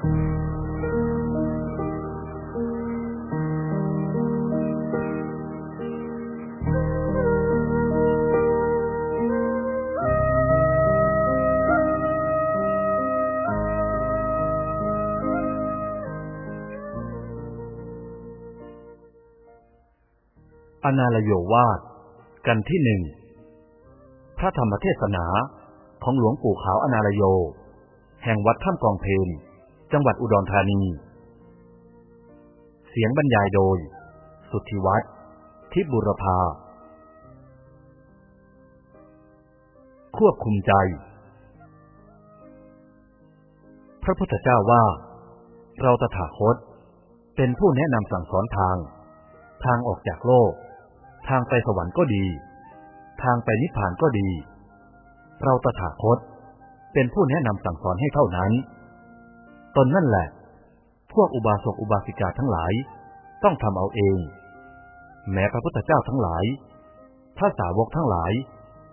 อนาลโยวาดกันที่หนึ่งพระธรรมเทศนาของหลวงปู่ขาวอนาลโย แห่งวัดถ้ำกองเพน จังหวัดอุดรธานี เสียงบรรยายโดย สุทธิวัฒน์ทิบุรพา ควบคุมใจ พระพุทธเจ้าว่า เราตถาคต เป็นผู้แนะนำสั่งสอนทาง ทางออกจากโลก ทางไปสวรรค์ก็ดี ทางไปนิพพานก็ดี เราตถาคต เป็นผู้แนะนำสั่งสอนให้เท่านั้น ตนนั่นแหละ พวกอุบาสกอุบาสิกาทั้งหลาย ต้องทำเอาเอง แม้พระพุทธเจ้าทั้งหลายพระสาวกทั้งหลาย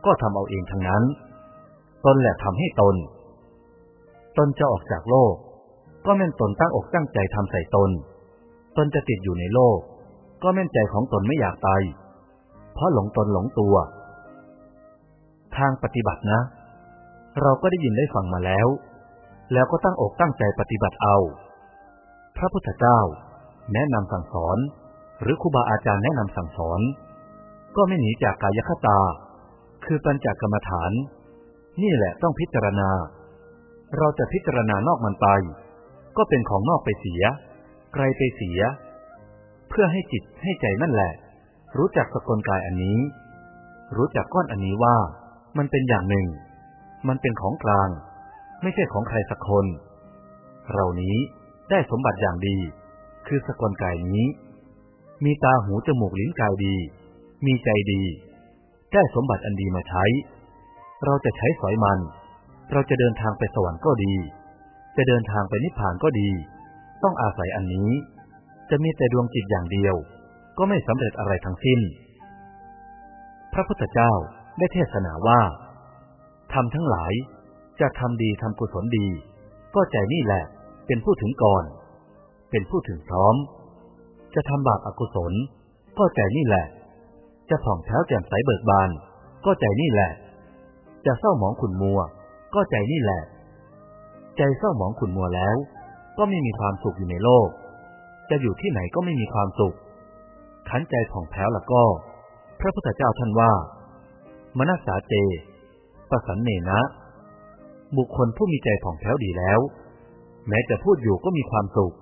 ก็ทำเอาเองทั้งนั้น ตนแหละทำให้ตน ตนจะออกจากโลก ก็แม่นตนตั้งอกตั้งใจทำใส่ตน ตนจะติดอยู่ในโลก ก็แม่นใจของตนไม่อยากตายเพราะหลงตนหลงตัว ทางปฏิบัตินะ เราก็ได้ยินได้ฟังมาแล้ว แล้วก็ตั้งอกตั้งใจปฏิบัติเอา พระพุทธเจ้า แนะนำสั่งสอน หรือครูบาอาจารย์แนะนำสั่งสอน ก็ไม่หนีจากกายคตา คือปัญจกรรมฐาน นี่แหละต้องพิจารณา เราจะพิจารณานอกมันไป ก็เป็นของนอกไปเสีย ไกลไปเสีย เพื่อให้จิตให้ใจนั่นแหละ รู้จักสกลกายอันนี้ รู้จักก้อนอันนี้ว่า มันเป็นอย่างหนึ่ง มันเป็นของกลาง ไม่ใช่ของใครสักคน เรานี้ได้สมบัติอย่างดี คือสกลกายนี้ มีตาหูจมูกลิ้นกายดี มีใจดี ได้สมบัติอันดีมาใช้ เราจะใช้สอยมัน เราจะเดินทางไปสวรรค์ก็ดี จะเดินทางไปนิพพานก็ดี ต้องอาศัยอันนี้ จะมีแต่ดวงจิตอย่างเดียว ก็ไม่สำเร็จอะไรทั้งสิ้น พระพุทธเจ้าได้เทศนาว่าทำทั้งหลาย จะทำดีทำกุศลดี ก็ใจนี่แหละ เป็นผู้ถึงก่อน เป็นผู้ถึงพร้อม จะทำบาปอกุศล ก็ใจนี่แหละ จะผ่องแผ้วแจ่มใสเบิกบาน ก็ใจนี่แหละ จะเศร้าหมองขุนมัว ก็ใจนี่แหละ ใจเศร้าหมองขุนมัวแล้ว ก็ไม่มีความสุขอยู่ในโลก จะอยู่ที่ไหนก็ไม่มีความสุข ขันใจผ่องแผ้วแล้วก็ พระพุทธเจ้าท่านว่ามนัสสาเจปสันเนนะ บุคคลผู้มีใจผ่องแผ้วดีแล้ว แม้จะพูดอยู่ก็มีความสุข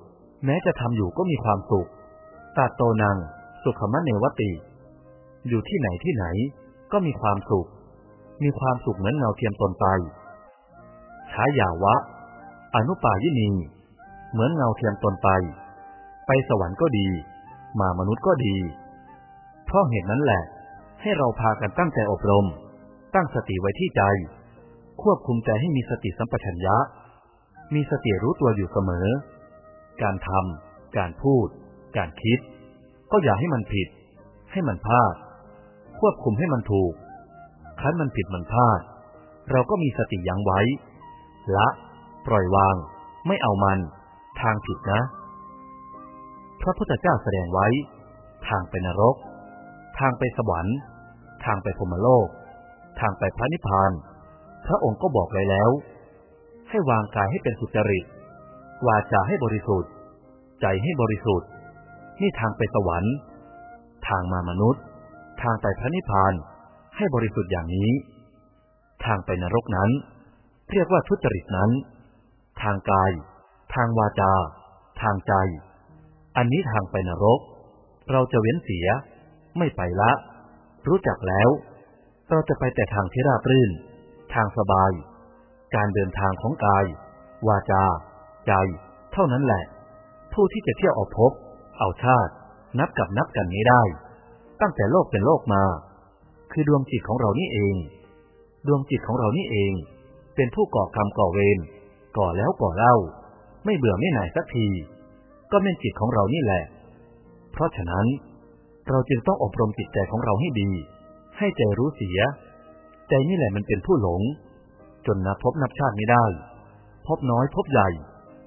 แม้จะทำอยู่ก็มีความสุขตาโตนัง สุขมะเนวติ อยู่ที่ไหนที่ไหน ก็มีความสุข มีความสุขเหมือนเงาเทียมตนไปฉายาวะ อนุปายินีเหมือนเงาเทียมตนไป ไปสวรรค์ก็ดี มามนุษย์ก็ดี เพราะเหตุนั้นแหละ ให้เราพากันตั้งใจอบรม ตั้งสติไว้ที่ใจ ควบคุมใจให้มีสติสัมปชัญญะ มีสติรู้ตัวอยู่เสมอ การทำการพูด การคิด ก็อย่าให้มันผิด ให้มันพลาด ควบคุมให้มันถูกคั้นมันผิดมันพลาด เราก็มีสติยั้งไว้ ละ ปล่อยวาง ไม่เอามัน ทางผิดนะ พระพุทธเจ้าแสดงไว้ ทางไปนรก ทางไปสวรรค์ ทางไปพรมโลก ทางไปพระนิพพาน พระองค์ก็บอกไว้แล้ว ให้วางกายให้เป็นสุจริตวาจาให้บริสุทธิ์ ใจให้บริสุทธิ์ นี่ทางไปสวรรค์ ทางมามนุษย์ ทางไปพระนิพพานให้บริสุทธิ์อย่างนี้ ทางไปนรกนั้น เรียกว่าทุจริตนั้น ทางกาย ทางวาจา ทางใจ อันนี้ทางไปนรก เราจะเว้นเสีย ไม่ไปละ รู้จักแล้ว เราจะไปแต่ทางที่ราบรื่น ทางสบาย การเดินทางของกาย วาจา ใจ เท่านั้นแหละ ผู้ที่จะเที่ยวออกพบ เอาชาติ นับกับนับกันนี้ได้ ตั้งแต่โลกเป็นโลกมา คือดวงจิตของเรานี่เอง ดวงจิตของเรานี่เอง เป็นผู้ก่อกรรมก่อเวรก่อแล้วก่อเล่า ไม่เบื่อไม่หน่ายสักที ก็เป็นจิตของเรานี่แหละ เพราะฉะนั้น เราจึงต้องอบรมจิตใจของเราให้ดี ให้ใจรู้เสีย ใจนี่แหละมันเป็นผู้หลง จนนับพบนับชาติไม่ได้ พบน้อยพบใหญ่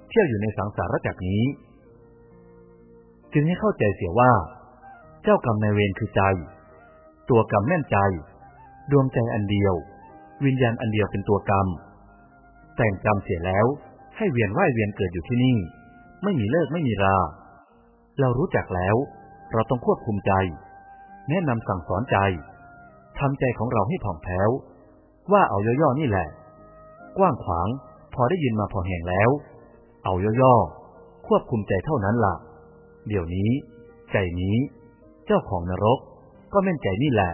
เที่ยวอยู่ในสังสารจักนี้ จึงให้เข้าใจเสียว่า เจ้ากรรมในเวรคือใจ ตัวกรรมแม่นใจ ดวงใจอันเดียว วิญญาณอันเดียวเป็นตัวกรรม แต่งกรรมเสียแล้ว ให้เวียนว่ายเวียนเกิดอยู่ที่นี่ ไม่มีเลิกไม่มีรา เรารู้จักแล้ว เราต้องควบคุมใจ แนะนำสั่งสอนใจ ทำใจของเราให้ผ่องแผ้ว ว่าเอาย่อๆนี่แหละ กว้างขวางพอได้ยินมาพอแห่งแล้ว เอาย่อๆควบคุมใจเท่านั้นละ่ะ เดี๋ยวนี้ ใจนี้ เจ้าของนรก ก็แม่นใจนี่แหละ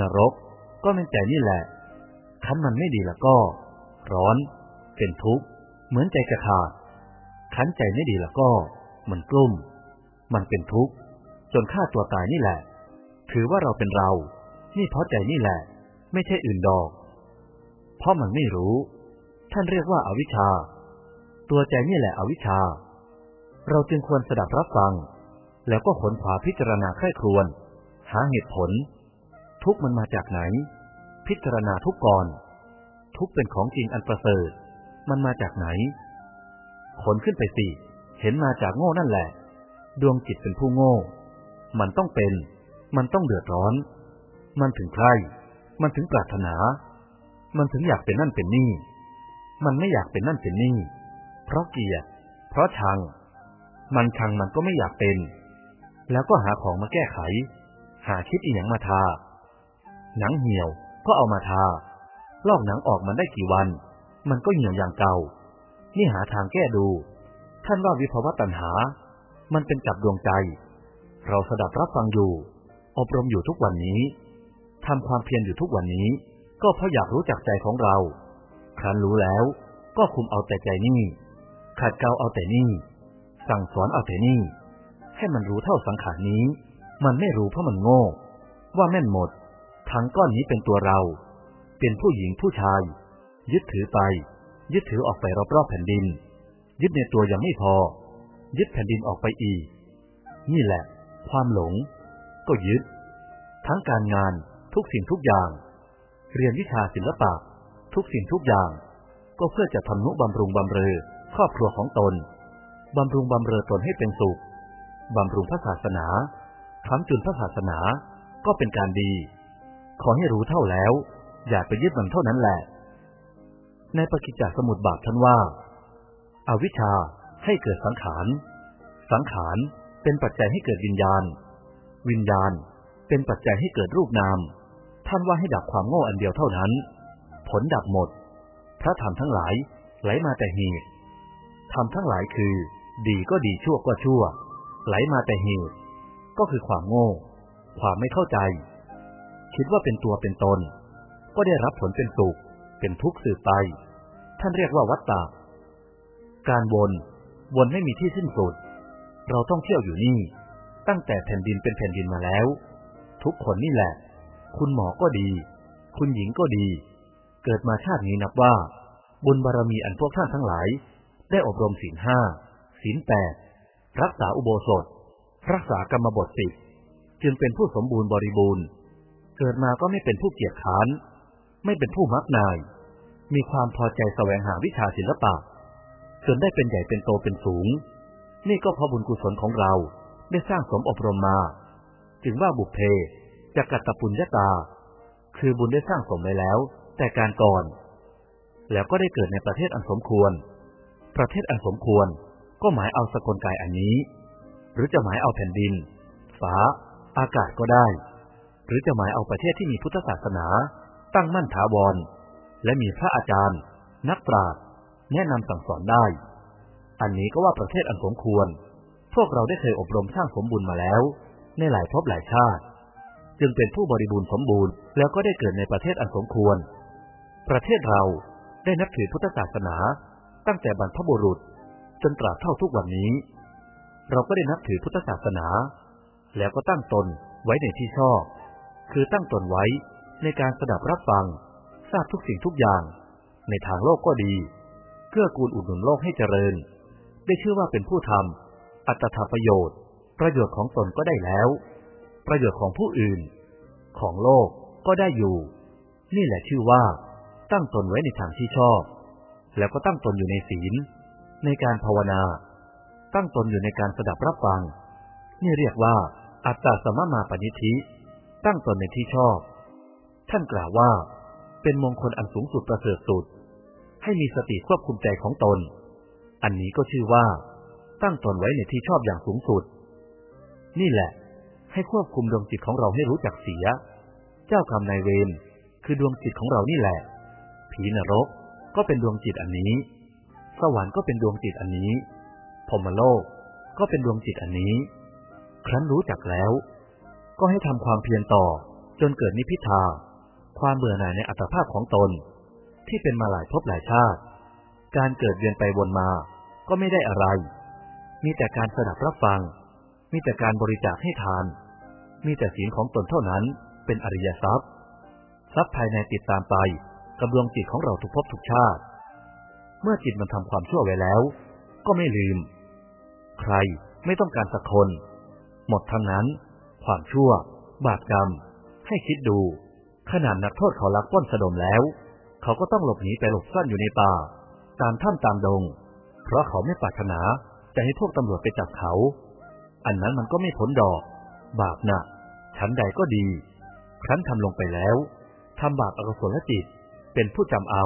นรก ก็แม่นใจนี่แหละคันมันไม่ดีแล้วก็ ร้อน เป็นทุกข์ เหมือนใจจะขาดคันใจไม่ดีแล้วก็ มันกลุ้มมันเป็นทุกข์ จนฆ่าตัวตายนี่แหละ ถือว่าเราเป็นเรา นี่เพราะใจนี่แหละ ไม่ใช่อื่นดอก เพราะมันไม่รู้ ท่านเรียกว่าอาวิชชา ตัวใจนี่แหละอวิชชา เราจึงควรสดับรับฟัง แล้วก็ขนขวาพิจารณาใคร่ครวญหาเหตุผล ทุกมันมาจากไหน พิจารณาทุกก่อน ทุกเป็นของจริงอันประเสริฐ มันมาจากไหน ขนขึ้นไปสิ เห็นมาจากโง่นั่นแหละ ดวงจิตเป็นผู้โง่ มันต้องเป็น มันต้องเดือดร้อน มันถึงใคร มันถึงปรารถนา มันถึงอยากเป็นนั่นเป็นนี่ มันไม่อยากเป็นนั่นเป็นนี่ เพราะเกียรติเพราะชัง มันชังมันก็ไม่อยากเป็น แล้วก็หาของมาแก้ไข หาคิดอีหยังมาทา หนังเหี่ยวก็เอามาทา ลอกหนังออกมันได้กี่วัน มันก็เหี่ยวอย่างเก่า นี่หาทางแก้ดู ท่านว่าวิภวตัณหา มันเป็นจับดวงใจ เราสดับรับฟังอยู่ อบรมอยู่ทุกวันนี้ ทำความเพียรอยู่ทุกวันนี้ ก็เพราะอยากรู้จักใจของเรา ครั้นรู้แล้วก็คุมเอาแต่ใจนี่ขัดเกลาเอาแต่นี่ สั่งสอนเอาแต่นี่ ให้มันรู้เท่าสังขารนี้ มันไม่รู้เพราะมันโง่ ว่าแม่นหมด ทั้งก้อนนี้เป็นตัวเรา เป็นผู้หญิงผู้ชาย ยึดถือไป ยึดถือออกไปรอบๆแผ่นดิน ยึดในตัวยังไม่พอ ยึดแผ่นดินออกไปอีก นี่แหละ ความหลง ก็ยึด ทั้งการงาน ทุกสิ่งทุกอย่าง เรียนวิชาศิลปะ ทุกสิ่งทุกอย่าง ก็เพื่อจะทำนุบำรุงบำเรอครอบครัวของตนบำรุงบำเรอตนให้เป็นสุขบำรุงพระศาสนาทำจุนพระศาสนาก็เป็นการดี ขอให้รู้เท่าแล้ว อย่าไปยึดมันเท่านั้นแหละ ในปกิจจสมุดบาทท่านว่าอาวิชชาให้เกิดสังขาร สังขารเป็นปัจจัยให้เกิดวิญญาณ วิญญาณเป็นปัจจัยให้เกิดรูปนาม ท่านว่าให้ดับความโง่อันเดียวเท่านั้น ผลดับหมด พระธรรมทั้งหลายไหลมาแต่เหตุธรรมทั้งหลายคือ ดีก็ดีชั่วก็ชั่ว ไหลมาแต่เหตุก็คือความโง่ ความไม่เข้าใจ คิดว่าเป็นตัวเป็นตน ก็ได้รับผลเป็นสุข เป็นทุกข์สืบไป ท่านเรียกว่าวัตตาการวนวนไม่มีที่สิ้นสุด เราต้องเที่ยวอยู่นี่ ตั้งแต่แผ่นดินเป็นแผ่นดินมาแล้ว ทุกคนนี่แหละ คุณหมอก็ดี คุณหญิงก็ดี เกิดมาชาตินี้นับว่า บุญบารรมีอันพวกท่านทั้งหลาย ได้อบรมศีลห้าศีลแปดรักษาอุโบสถ รักษากรรมบทสิบจึงเป็นผู้สมบูรณ์บริบูรณ์ เกิดมาก็ไม่เป็นผู้เกียจค้าน ไม่เป็นผู้มักนาย มีความพอใจแสวงหาวิชาศิลปะจนได้เป็นใหญ่เป็นโตเป็นสูง นี่ก็เพราะบุญกุศลของเราได้สร้างสมอบรมมา จึงว่าบุพเพ จะกัตปุญญาตา คือบุญได้สร้างสมไว้แล้ว แต่การก่อน แล้วก็ได้เกิดในประเทศอันสมควร ประเทศอันสมควร ก็หมายเอาสกลกายอันนี้ หรือจะหมายเอาแผ่นดิน ฟ้า อากาศก็ได้ หรือจะหมายเอาประเทศที่มีพุทธศาสนา ตั้งมั่นถาวร และมีพระอาจารย์ นักปราชญ์แนะนำสั่งสอนได้ อันนี้ก็ว่าประเทศอันสมควร พวกเราได้เคยอบรมสร้างสมบูรณ์มาแล้ว ในหลายภพหลายชาติ จึงเป็นผู้บริบูรณ์สมบูรณ์แล้วก็ได้เกิดในประเทศอันสมควร ประเทศเราได้นับถือพุทธศาสนา ตั้งแต่บรรพบุรุษ จนตราบเท่าทุกวันนี้ เราก็ได้นับถือพุทธศาสนา แล้วก็ตั้งตนไว้ในที่ชอบ คือตั้งตนไว้ในการสดับรับฟัง ทราบทุกสิ่งทุกอย่าง ในทางโลกก็ดีเกื้อกูลอุดหนุนโลกให้เจริญ ได้ชื่อว่าเป็นผู้ทำอัตถประโยชน์ ประโยชน์ของตนก็ได้แล้ว ประโยชน์ของผู้อื่น ของโลกก็ได้อยู่ นี่แหละชื่อว่า ตั้งตนไว้ในทางที่ชอบ แล้วก็ตั้งตนอยู่ในศีล ในการภาวนา ตั้งตนอยู่ในการสดับรับฟัง นี่เรียกว่า อัตตาสมมาปณิธิ ตั้งตนในที่ชอบ ท่านกล่าวว่า เป็นมงคลอันสูงสุดประเสริฐสุด ให้มีสติควบคุมใจของตน อันนี้ก็ชื่อว่า ตั้งตนไว้ในที่ชอบอย่างสูงสุด นี่แหละ ให้ควบคุมดวงจิตของเราให้รู้จักเสีย เจ้ากรรมนายเวรคือดวงจิตของเรานี่แหละ ผีนรกก็เป็นดวงจิตอันนี้ สวรรค์ก็เป็นดวงจิตอันนี้พรมโลกก็เป็นดวงจิตอันนี้ ครั้นรู้จักแล้ว ก็ให้ทำความเพียรต่อจนเกิดนิพิทา ความเบื่อหน่ายในอัตภาพของตน ที่เป็นมาหลายภพหลายชาติ การเกิดเวียนไปวนมาก็ไม่ได้อะไร มีแต่การสดับรับฟัง มีแต่การบริจาคให้ทาน มีแต่ศีลของตนเท่านั้นเป็นอริยทรัพย์ ทรัพย์ภายในติดตามไปกับดวงจิตของเราทุกภพทุกชาติ เมื่อจิตมันทำความชั่วไว้แล้ว ก็ไม่ลืม ใครไม่ต้องการสักคน หมดทั้งนั้น ความชั่ว บาปกรรม ให้คิดดู ขนาดนักโทษเขาลักป้นสะดมแล้ว เขาก็ต้องหลบหนีไปหลบซ่อนอยู่ในป่า ตามถ้ำตามดง เพราะเขาไม่ปรารถนาจะให้พวกตำรวจไปจับเขา อันนั้นมันก็ไม่พ้นดอก บาปนะชั้นใดก็ดีครั้นทำลงไปแล้วทำบาปอกุศลจิต เป็นผู้จำเอา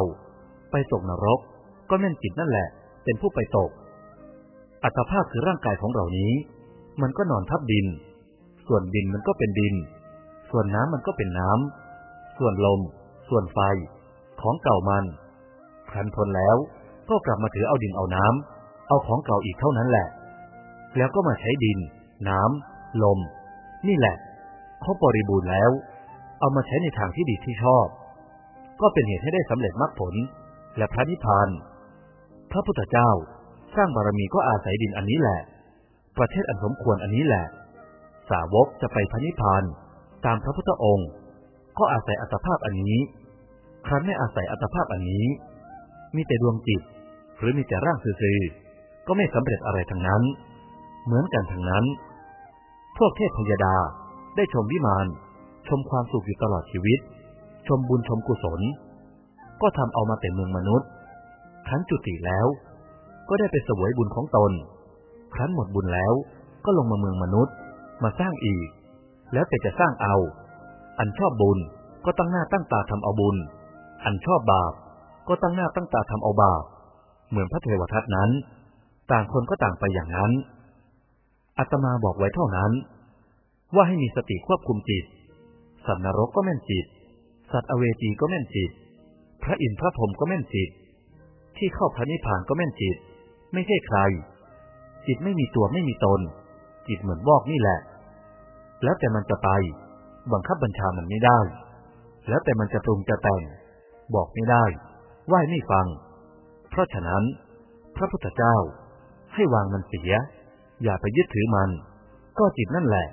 ไปตกนรก ก็แม่นจิตนั่นแหละ เป็นผู้ไปตก อัตภาพคือร่างกายของเรานี้ มันก็นอนทับดิน ส่วนดินมันก็เป็นดิน ส่วนน้ำมันก็เป็นน้ำ ส่วนลม ส่วนไฟ ของเก่ามัน ครั้นทนแล้วก็กลับมาถือเอาดินเอาน้ำ เอาของเก่าอีกเท่านั้นแหละ แล้วก็มาใช้ดิน น้ำ ลม นี่แหละเขาบริบูรณ์แล้ว เอามาใช้ในทางที่ดีที่ชอบ ก็เป็นเหตุให้ได้สำเร็จมรรคผลและพระนิพพาน พระพุทธเจ้าสร้างบารมีก็อาศัยดินอันนี้แหละ ประเทศอันสมควรอันนี้แหละ สาวกจะไปพระนิพพานตามพระพุทธองค์ ก็อาศัยอัตภาพอันนี้ ครั้นไม่อาศัยอัตภาพอันนี้ มีแต่ดวงจิต หรือมีแต่ร่างซื่อๆก็ไม่สำเร็จอะไรทั้งนั้น เหมือนกันทั้งนั้น พวกเทพพยดาได้ชมวิมานชมความสุขอยู่ตลอดชีวิต ชมบุญชมกุศล ก็ทำเอามาแต่เมืองมนุษย์ ครั้นจุติแล้ว ก็ได้ไปเสวยบุญของตน ครั้นหมดบุญแล้วก็ลงมาเมืองมนุษย์ มาสร้างอีก แล้วแต่จะสร้างเอา อันชอบบุญก็ตั้งหน้าตั้งตาทำเอาบุญ อันชอบบาป ก็ตั้งหน้าตั้งตาทำเอาบาป เหมือนพระเทวทัตนั้น ต่างคนก็ต่างไปอย่างนั้น อาตมาบอกไว้เท่านั้น ว่าให้มีสติควบคุมจิต สัตว์นรกก็แม่นจิต สัตว์อเวจีก็แม่นจิต พระอินทร์พระพรหมก็แม่นจิต ที่เข้าพระนิพพานก็แม่นจิต ไม่ใช่ใคร จิตไม่มีตัวไม่มีตน จิตเหมือนวอกนี่แหละ แล้วแต่มันจะไป บังคับบัญชามันไม่ได้ แล้วแต่มันจะปรุงจะแต่ง บอกไม่ได้ ไหว้ไม่ฟัง เพราะฉะนั้น พระพุทธเจ้าให้วางมันเสีย อย่าไปยึดถือมัน ก็จิตนั่นแหละ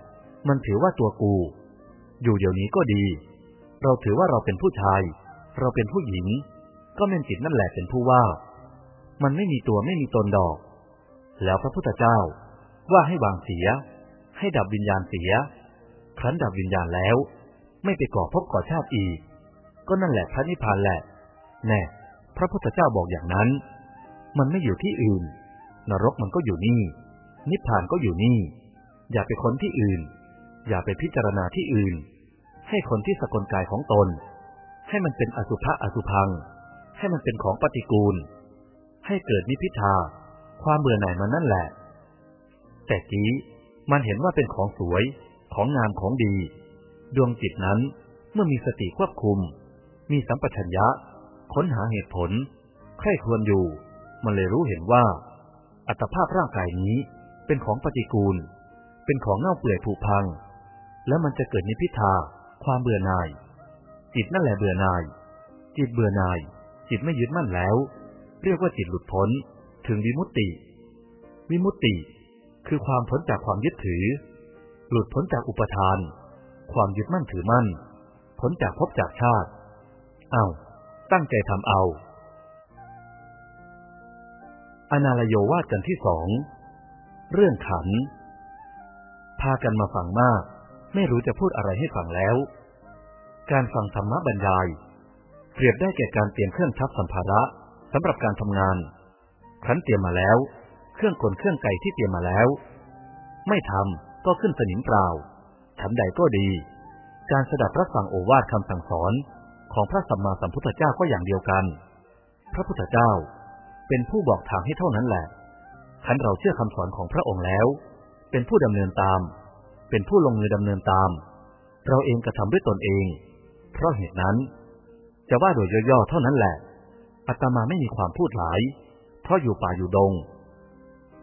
มันถือว่าตัวกู อยู่เดี๋ยวนี้ก็ดี เราถือว่าเราเป็นผู้ชาย เราเป็นผู้หญิง ก็แม่นจิตนั่นแหละเป็นผู้ว่า มันไม่มีตัวไม่มีตนดอก แล้วพระพุทธเจ้า ว่าให้วางเสีย ให้ดับวิญญาณเสีย ครั้นดับวิญญาณแล้ว ไม่ไปก่อภพก่อชาติอีก ก็นั่นแหละพระนิพพานแหละ แน่ พระพุทธเจ้าบอกอย่างนั้น มันไม่อยู่ที่อื่น นรกมันก็อยู่นี่ นิพพานก็อยู่นี่ อย่าไปค้นที่อื่น อย่าไปพิจารณาที่อื่น ให้คนที่สกลกายของตน ให้มันเป็นอสุภะอสุพัง ให้มันเป็นของปฏิกูล ให้เกิดนิพิทา ความเบื่อหน่ายมันนั่นแหละ แต่กี้มันเห็นว่าเป็นของสวย ของงามของดี ดวงจิตนั้นเมื่อมีสติควบคุม มีสัมปชัญญะ ค้นหาเหตุผล ใคร่ควญอยู่ มันเลยรู้เห็นว่า อัตภาพร่างกายนี้ เป็นของปฏิกูล เป็นของเน่าเปื่อยผุพัง แล้วมันจะเกิดนิพิทา ความเบื่อหน่าย จิตนั่นแหละเบื่อหน่าย จิตเบื่อหน่าย จิตไม่ยึดมั่นแล้ว เรียกว่าจิตหลุดพ้น ถึงวิมุตติ วิมุตติ คือความพ้นจากความยึดถือ หลุดพ้นจากอุปทาน ความยึดมั่นถือมั่น พ้นจากภพจากชาติ เอา ตั้งใจทำเอา อนาลโยวาดกันที่สอง เรื่องขัน พากันมาฟังมาก ไม่รู้จะพูดอะไรให้ฟังแล้ว การฟังธรรมะบรรยาย เปรียบได้แก่การเตรียมเครื่องทับสัมภาระสำหรับการทำงาน ครั้นเตรียมมาแล้ว เครื่องกลเครื่องไก่ที่เตรียมมาแล้ว ไม่ทำก็ขึ้นสนิมเปล่าฉันใดก็ดี การสดับรับฟังโอวาทคำสั่งสอนของพระสัมมาสัมพุทธเจ้าก็อย่างเดียวกัน พระพุทธเจ้าเป็นผู้บอกทางให้เท่านั้นแหละ ขันเราเชื่อคำสอนของพระองค์แล้ว เป็นผู้ดำเนินตาม เป็นผู้ลงมือดำเนินตาม เราเองกระทำด้วยตนเอง เพราะเหตุนั้น จะว่าโดยย่อๆเท่านั้นแหละอาตมาไม่มีความพูดหลาย เพราะอยู่ป่าอยู่ดง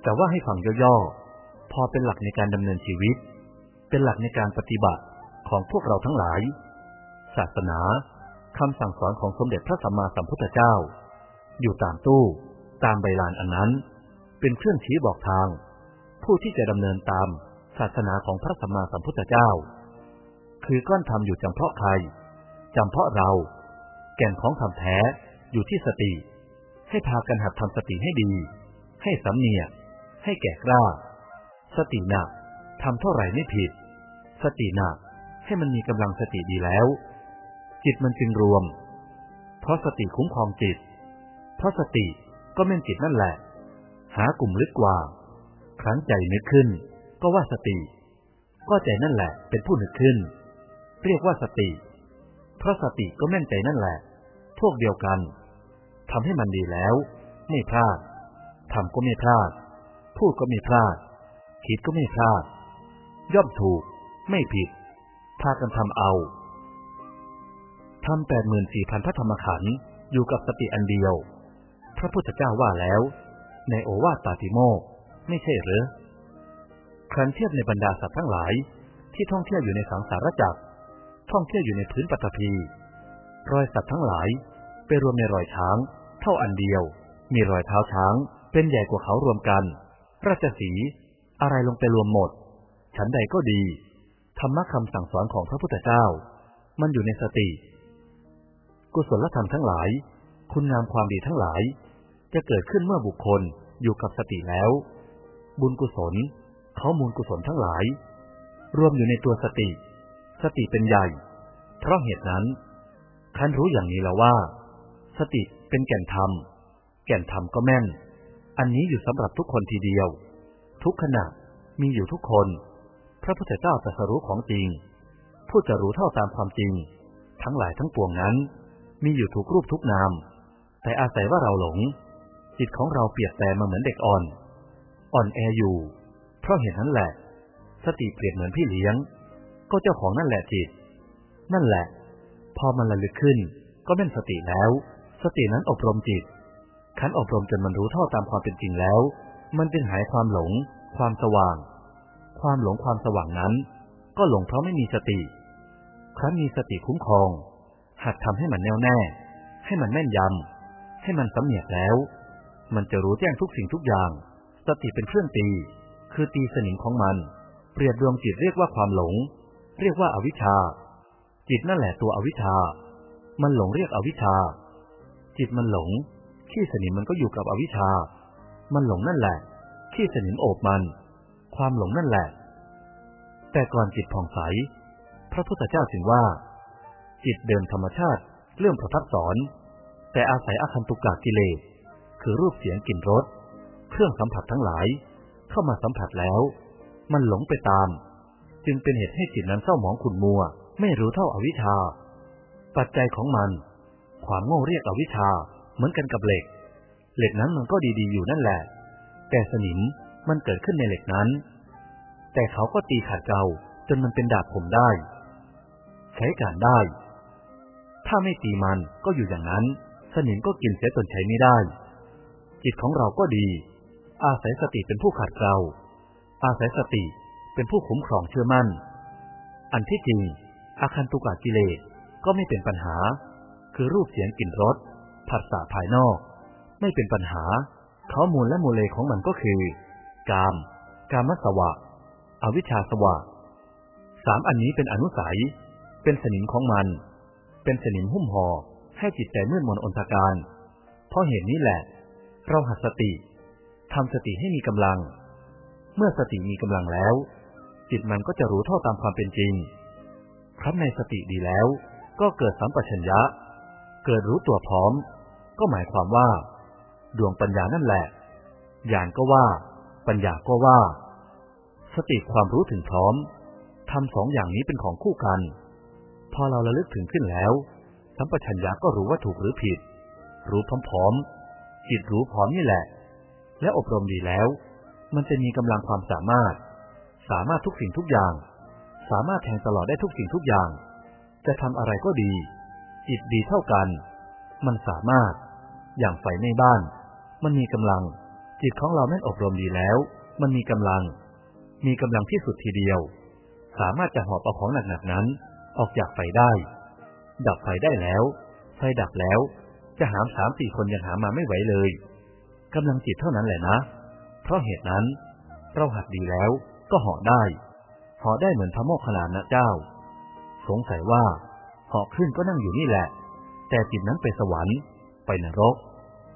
แต่ว่าให้ฟังย่อๆพอเป็นหลักในการดำเนินชีวิต เป็นหลักในการปฏิบัติของพวกเราทั้งหลาย ศาสนาคำสั่งสอนของสมเด็จพระสัมมาสัมพุทธเจ้า อยู่ตามตู้ ตามใบลานอันนั้น เป็นเครื่องชี้บอกทาง ผู้ที่จะดำเนินตามศาสนาของพระสัมมาสัมพุทธเจ้า คือก้อนธรรมอยู่จำเพาะใครจำเพาะเรา แก่นของธรรมแท้อยู่ที่สติ ให้พากันหัดทำสติให้ดี ให้สำเนียกให้แก่กล้า สติหนักทำเท่าไหร่ไม่ผิด สติหนักให้มันมีกำลังสติดีแล้ว จิตมันจึงรวม เพราะสติคุ้มครองจิต เพราะสติก็เป็นจิตนั่นแหละ หากลุ่มลึกกว่า ครั้งใจนึกขึ้น ก็ว่าสติ ก็ใจนั่นแหละเป็นผู้นึกขึ้น เรียกว่าสติ เพราะสติก็แม่นใจนั่นแหละ พวกเดียวกันทำให้มันดีแล้ว ไม่พลาดทำก็ไม่พลาด พูดก็ไม่พลาด คิดก็ไม่พลาด ย่อมถูก ไม่ผิด พากันทำเอาทำแปดหมื่นสี่พันพระธรรมขันธ์อยู่กับสติอันเดียว พระพุทธเจ้าว่าแล้ว ในโอวาทปาติโมกไม่ใช่หรือครั้นเทียบในบรรดาสัตว์ทั้งหลาย ที่ท่องเที่ยวอยู่ในสังสารจักรท่องเที่ยวอยู่ในพื้นปฐพีรอยสัตว์ทั้งหลาย ไปรวมในรอยช้าง เท่าอันเดียว มีรอยเท้าช้าง เป็นใหญ่กว่าเขารวมกัน ราชสี อะไรลงไปรวมหมด ฉันใดก็ดี ธรรมะคำสั่งสอนของพระพุทธเจ้า มันอยู่ในสติ กุศลธรรมทั้งหลาย คุณงามความดีทั้งหลาย จะเกิดขึ้นเมื่อบุคคลอยู่กับสติแล้ว บุญกุศลเขามูลกุศลทั้งหลาย รวมอยู่ในตัวสติ สติเป็นใหญ่ เพราะเหตุนั้นคันรู้อย่างนี้แล้วว่า สติเป็นแก่นธรรม แก่นธรรมก็แม่น อันนี้อยู่สำหรับทุกคนทีเดียว ทุกขณะมีอยู่ทุกคน พระพุทธเจ้าตรัสรู้ของจริง ผู้จะรู้เท่าตามความจริง ทั้งหลายทั้งปวงนั้น มีอยู่ทุกรูปทุกนาม แต่อาศัยว่าเราหลง จิตของเราเปียกแปรมาเหมือนเด็กอ่อน อ่อนแออยู่ เพราะเห็นนั้นแหละ สติเปรียบเหมือนพี่เลี้ยง ก็เจ้าของนั่นแหละจิต นั่นแหละ พอมันระลึกขึ้น ก็เป็นสติแล้ว สตินั้นอบรมจิตขันอบรมจนมันรู้เท่าตามความเป็นจริงแล้ว มันจึงหายความหลง ความสว่าง ความหลงความสว่างนั้น ก็หลงเพราะไม่มีสติ ครั้นมีสติคุ้มครอง หัดทำให้มันแน่วแน่ ให้มันแม่นยำให้มันสำเนียกแล้ว มันจะรู้แจ้งทุกสิ่งทุกอย่าง สติเป็นเครื่องตี คือตีสนิมของมัน เปรียบดวงจิตเรียกว่าความหลง เรียกว่าอาวิชชา จิตนั่นแหละตัวอวิชชา มันหลงเรียกอวิชชา จิตมันหลง ขี้สนิมมันก็อยู่กับอวิชชา มันหลงนั่นแหละ ขี้สนิมโอบมัน ความหลงนั่นแหละ แต่ก่อนจิตผ่องใส พระพุทธเจ้าจึงว่า จิตเดิมธรรมชาติเรื่องประพัดสอน แต่อาศัยอาคันตุกะกิเลส คือรูปเสียงกลิ่นรสเครื่องสัมผัสทั้งหลาย เข้ามาสัมผัสแล้ว มันหลงไปตาม จึงเป็นเหตุให้จิตนั้นเศร้าหมองขุ่นมัว ไม่รู้เท่าอาวิชชา ปัจจัยของมัน ความโง่เรียกอวิชชา เหมือนกันกับเหล็ก เหล็กนั้นมันก็ดีๆอยู่นั่นแหละ แต่สนิมมันเกิดขึ้นในเหล็กนั้น แต่เขาก็ตีขาดเกาจนมันเป็นดาบผมได้ ใช้การได้ ถ้าไม่ตีมันก็อยู่อย่างนั้น สนิมก็กินเสียจนใช้ไม่ได้ จิตของเราก็ดี อาศัยสติเป็นผู้ขัดเกลาอาศัยสติเป็นผู้คุ้มครองเชื่อมั่น อันที่จริง อาคันตุกะกิเลสก็ไม่เป็นปัญหา คือรูปเสียงกลิ่นรสผัสสะภายนอก ไม่เป็นปัญหา ข้อมูลและโมเลของมันก็คือ กาม กามสวะ อวิชชาสวะสามอันนี้เป็นอนุสัย เป็นสนิมของมัน เป็นสนิมหุ้มห่อให้จิตใจมืดมนอนตการ เพราะเหตุนี้แหละ เราหัดสติทำสติให้มีกำลัง เมื่อสติมีกำลังแล้ว จิตมันก็จะรู้เท่าตามความเป็นจริง ครั้นในสติดีแล้ว ก็เกิดสัมปชัญญะ เกิดรู้ตัวพร้อม ก็หมายความว่า ดวงปัญญานั่นแหละญาณก็ว่า ปัญญาก็ว่า สติความรู้ถึงพร้อมทำสองอย่างนี้เป็นของคู่กัน พอเราระลึกถึงขึ้นแล้ว สัมปชัญญะก็รู้ว่าถูกหรือผิด รู้พร้อมๆ จิตรู้พร้อมนี่แหละ และอบรมดีแล้ว มันจะมีกำลังความสามารถ สามารถทุกสิ่งทุกอย่าง สามารถแทงตลอดได้ทุกสิ่งทุกอย่าง จะทำอะไรก็ดี จิตดีเท่ากัน มันสามารถ อย่างไฟในบ้าน มันมีกำลัง จิตของเราแม่นอบรมดีแล้ว มันมีกำลัง มีกำลังที่สุดทีเดียว สามารถจะหอบเอาของหนักๆนั้น ออกจากไฟได้ ดับไฟได้แล้ว ไฟดับแล้ว จะหามสามสี่คนยังหามาไม่ไหวเลยกำลังจิตเท่านั้นแหละนะ เพราะเหตุนั้น เราหัดดีแล้วก็หาะได้หาะได้เหมือนพระโมคคัลลานะเจ้า สงสัยว่าหาะขึ้นก็นั่งอยู่นี่แหละ แต่จิตนั้นไปสวรรค์ ไปนรก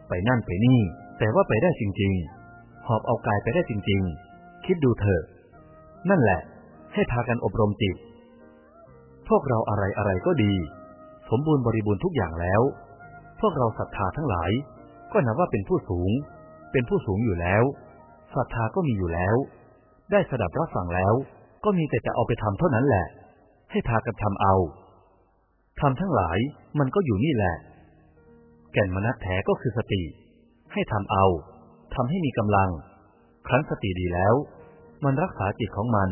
ไปนั่นไปนี่ แต่ว่าไปได้จริง ๆ หอบเอากายไปได้จริง ๆ คิดดูเถอะ นั่นแหละ ให้พากันอบรมจิต พวกเราอะไรอะไรก็ดี สมบูรณ์บริบูรณ์ทุกอย่างแล้ว วกเราศรัทธาทั้งหลาย ก็นับว่าเป็นผู้สูง เป็นผู้สูงอยู่แล้วศรัทธาก็มีอยู่แล้ว ได้สดับรับฟังแล้ว ก็มีแต่จะเอาไปทำเท่านั้นแหละ ให้พากันทำเอาทำทั้งหลายมันก็อยู่นี่แหละ แก่นมนัตแท้ก็คือสติ ให้ทำเอาทำให้มีกำลัง ครั้นสติดีแล้ว มันรักษาจิตของมัน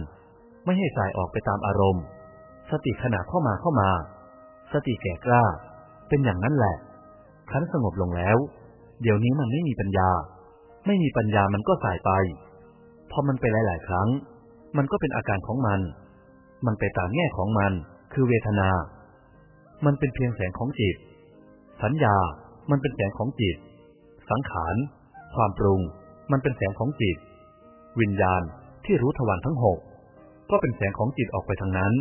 ไม่ให้สายออกไปตามอารมณ์ สติขณะเข้ามาเข้ามา สติแก่กล้า เป็นอย่างนั้นแหละ ครั้นสงบลงแล้ว เดี๋ยวนี้มันไม่มีปัญญา ไม่มีปัญญามันก็สายไป พอมันไปหลาย ๆ ครั้ง มันก็เป็นอาการของมัน มันไปตามแง่ของมัน คือเวทนา มันเป็นเพียงแสงของจิต สัญญา มันเป็นแสงของจิต สังขาร ความปรุง มันเป็นแสงของจิต วิญญาณที่รู้ทวารทั้งหก ก็เป็นแสงของจิตออกไปทางนั้น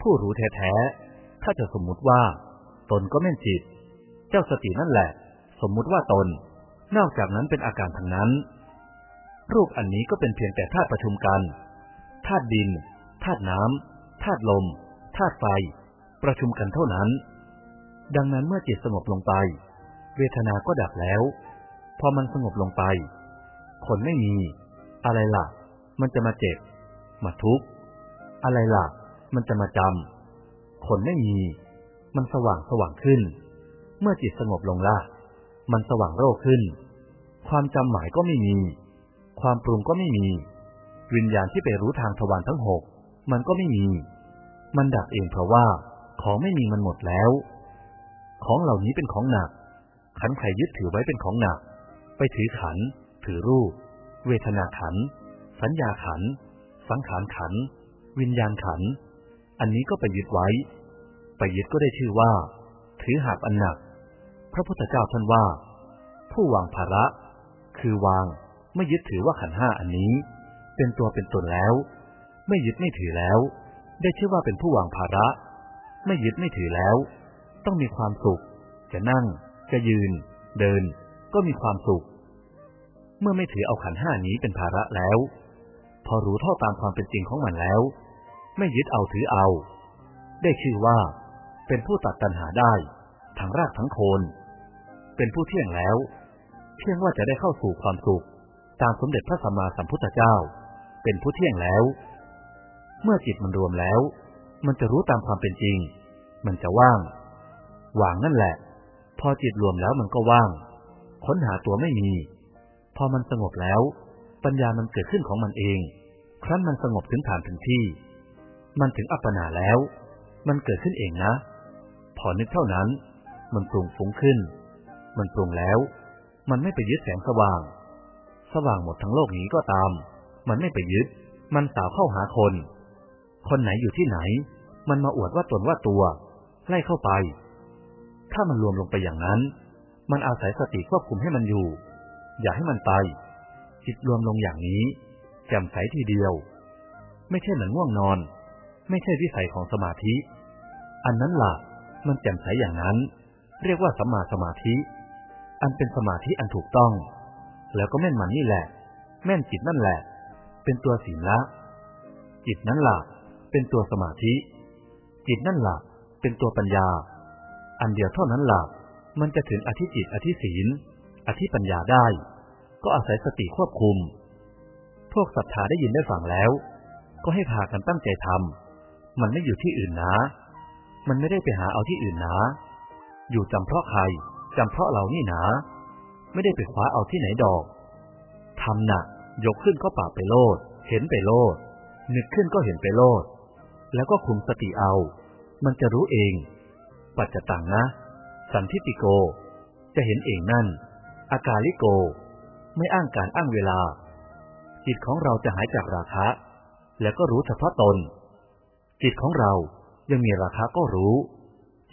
ผู้รู้แท้ ๆ ถ้าจะสมมุติว่า ตนก็แม่นจิต เจ้าสตินั่นแหละ สมมุติว่าตน นอกจากนั้นเป็นอาการทางนั้น รูปอันนี้ก็เป็นเพียงแต่ธาตุประชุมกันธาตุดินธาตุน้ำธาตุลมธาตุไฟ ประชุมกันเท่านั้น ดังนั้นเมื่อจิตสงบลงไป เวทนาก็ดับแล้ว พอมันสงบลงไป คนไม่มี อะไรล่ะ มันจะมาเจ็บ มาทุกข์อะไรล่ะ มันจะมาจำคนไม่มี มันสว่างสว่างขึ้น เมื่อจิตสงบลงละมันสว่างโรคขึ้น ความจำหมายก็ไม่มี ความปรุงก็ไม่มี วิญญาณที่ไปรู้ทางทวารทั้งหก มันก็ไม่มี มันดับเองเพราะว่า ของไม่มีมันหมดแล้ว ของเหล่านี้เป็นของหนัก ขันใครยึดถือไว้เป็นของหนัก ไปถือขัน ถือรูป เวทนาขัน สัญญาขัน สังขารขัน วิญญาณขัน อันนี้ก็ไปยึดไว้ ไปยึดก็ได้ชื่อว่า ถือหาบอันหนัก ระพุทธเจ้าท่านว่า ผู้วางภาระ คือวางไม่ยึดถือว่าขันห้าอันนี้ เป็นตัวเป็นตนแล้ว ไม่ยึดไม่ถือแล้ว ได้ชื่อว่าเป็นผู้วางภาระ ไม่ยึดไม่ถือแล้ว ต้องมีความสุข จะนั่ง จะยืน เดิน ก็มีความสุข เมื่อไม่ถือเอาขันห้านี้เป็นภาระแล้ว พอรู้เท่าตามความเป็นจริงของมันแล้ว ไม่ยึดเอาถือเอา ได้ชื่อว่า เป็นผู้ตัดตัณหาได้ ทั้งรากทั้งโคน เป็นผู้เที่ยงแล้ว เที่ยงว่าจะได้เข้าสู่ความสุข ตามสมเด็จพระสัมมาสัมพุทธเจ้า เป็นผู้เที่ยงแล้ว เมื่อจิตมันรวมแล้ว มันจะรู้ตามความเป็นจริง มันจะว่าง ว่างนั่นแหละ พอจิตรวมแล้วมันก็ว่าง ค้นหาตัวไม่มี พอมันสงบแล้ว ปัญญามันเกิดขึ้นของมันเอง ครั้นมันสงบถึงฐานถึงที่ มันถึงอัปปนาแล้ว มันเกิดขึ้นเองนะ พอนึกเท่านั้น มันปรุงฟุ้งขึ้น มันปรุงแล้ว มันไม่ไปยึดแสงสว่าง สว่างหมดทั้งโลกนี้ก็ตาม มันไม่ไปยึด มันสาวเข้าหาคน คนไหนอยู่ที่ไหน มันมาอวดว่าตนว่าตัว ไล่เข้าไป ถ้ามันรวมลงไปอย่างนั้น มันอาศัยสติควบคุมให้มันอยู่ อย่าให้มันไป จิตรวมลงอย่างนี้แจ่มใสทีเดียว ไม่ใช่เหมือนง่วงนอน ไม่ใช่วิสัยของสมาธิ อันนั้นล่ะ มันแจ่มใสอย่างนั้น เรียกว่าสัมมาสมาธิ อันเป็นสมาธิอันถูกต้อง แล้วก็แม่นมันนี่แหละ แม่นจิตนั่นแหละ เป็นตัวศีลละ จิตนั้นหล่ะเป็นตัวสมาธิ จิตนั่นหล่ะเป็นตัวปัญญา อันเดียวเท่านั้นหล่ะมันจะถึงอธิจิตอธิศีล อธิปัญญาได้ ก็อาศัยสติควบคุม พวกศรัทธาได้ยินได้ฟังแล้ว ก็ให้พากันตั้งใจทำมันไม่อยู่ที่อื่นนะ มันไม่ได้ไปหาเอาที่อื่นนะ อยู่จำเพราะใคร จำเพราะเรานี่นะไม่ได้ไปคว้าเอาที่ไหนดอกทำหนักยกขึ้นก็ปากไปโลด เห็นไปโลด นึกขึ้นก็เห็นไปโลด แล้วก็คุมสติเอา มันจะรู้เอง ปัจจตังนะ สันทิติโก จะเห็นเองนั่น อากาลิโก ไม่อ้างการอ้างเวลา จิตของเราจะหายจากราคะ แล้วก็รู้เฉพาะตน จิตของเรายังมีราคะก็รู้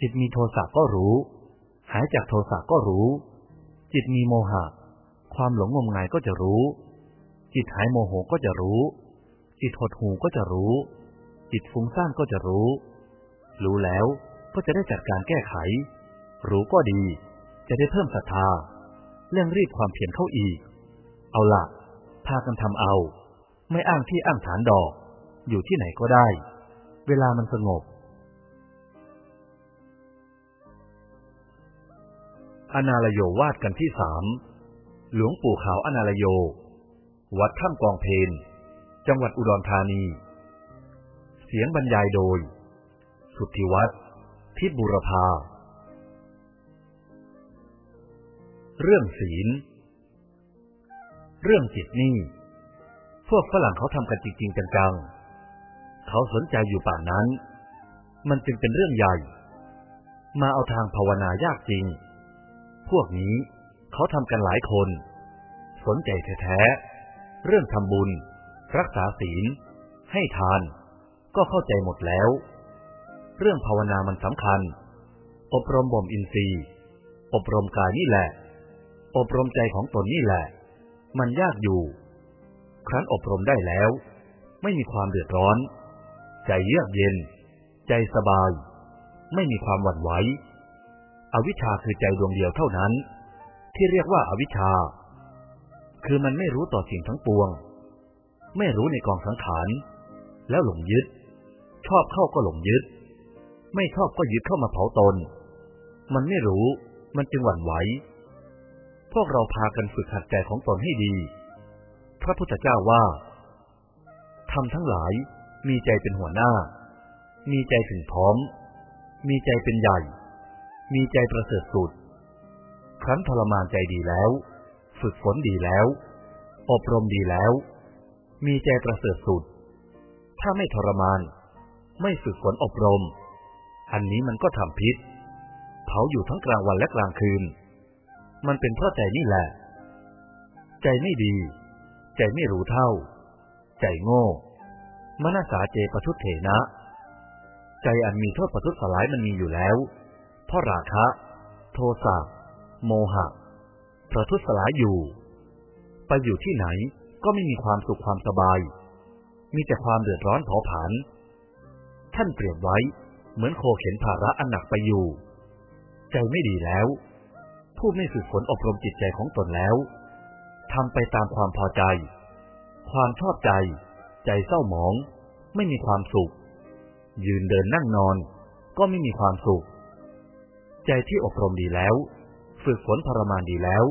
จิตมีโทสะก็รู้ หายจากโทสะก็รู้ จิตมีโมหะ ความหลงงมงายก็จะรู้ จิตหายโมโหก็จะรู้ จิตหดหูก็จะรู้ จิตฟุ้งซ่านก็จะรู้ รู้แล้วก็จะได้จัดการแก้ไข รู้ก็ดี จะได้เพิ่มศรัทธาเร่งรีบความเพียรเข้าอีก เอาละพากันทำเอา ไม่อ้างที่อ้างฐานดอก อยู่ที่ไหนก็ได้ เวลามันสงบ อนาลโยวาดกันที่สามหลวงปู่ขาวอนาลโย วัดถ้ำกองเพนจังหวัดอุดรธานี เสียงบรรยายโดย สุทธิวัฒน์ทิพบุรพา เรื่องศีล เรื่องจิตนี่ พวกฝรั่งเขาทำกันจริงๆจังๆ เขาสนใจอยู่ป่านนั้น มันจึงเป็นเรื่องใหญ่ มาเอาทางภาวนายากจริง พวกนี้เขาทำกันหลายคน สนใจแท้ๆเรื่องทำบุญ รักษาศีล ให้ทาน ก็เข้าใจหมดแล้ว เรื่องภาวนามันสำคัญ อบรมบ่มอินทรีย์ อบรมกายนี่แหละ อบรมใจของตนนี่แหละ มันยากอยู่ ครั้นอบรมได้แล้ว ไม่มีความเดือดร้อน ใจเยือกเย็น ใจสบาย ไม่มีความหวั่นไหว อวิชชาคือใจดวงเดียวเท่านั้น ที่เรียกว่าอาวิชชา คือมันไม่รู้ต่อสิ่งทั้งปวง ไม่รู้ในกองสังขาร แล้วหลงยึด ชอบเข้าก็หลงยึด ไม่ชอบก็ยึดเข้ามาเผาตน มันไม่รู้ มันจึงหวั่นไหว พวกเราพากันฝึกหัดใจของตนให้ดี พระพุทธเจ้าว่าทำทั้งหลายมีใจเป็นหัวหน้า มีใจถึงพร้อม มีใจเป็นใหญ่ มีใจประเสริฐสุด ครั้นทรมานใจดีแล้ว ฝึกฝนดีแล้ว อบรมดีแล้ว มีใจประเสริฐสุด ถ้าไม่ทรมาน ไม่ฝึกฝนอบรม อันนี้มันก็ทำพิษ เผาอยู่ทั้งกลางวันและกลางคืน มันเป็นเพราะใจนี่แหละ ใจไม่ดี ใจไม่รู้เท่า ใจโง่มนาสาเจปทุเถนะ ใจอันมีโทษประทุษสลายมันมีอยู่แล้ว ราะราคะ โทสะโมหะประทุษสลายอยู่ ไปอยู่ที่ไหนก็ไม่มีความสุขความสบาย มีแต่ความเดือดร้อนเผาผลาญท่านเปรียบไว้เหมือนโคเข็นภาระอันหนักไปอยู่ ใจไม่ดีแล้ว ผู้ไม่ฝึกฝนอบรมจิตใจของตนแล้วทำไปตามความพอใจ ความชอบใจ ใจเศร้าหมอง ไม่มีความสุข ยืนเดินนั่งนอน ก็ไม่มีความสุข ใจที่อบรมดีแล้ว ฝึกฝนทรมานดีแล้ว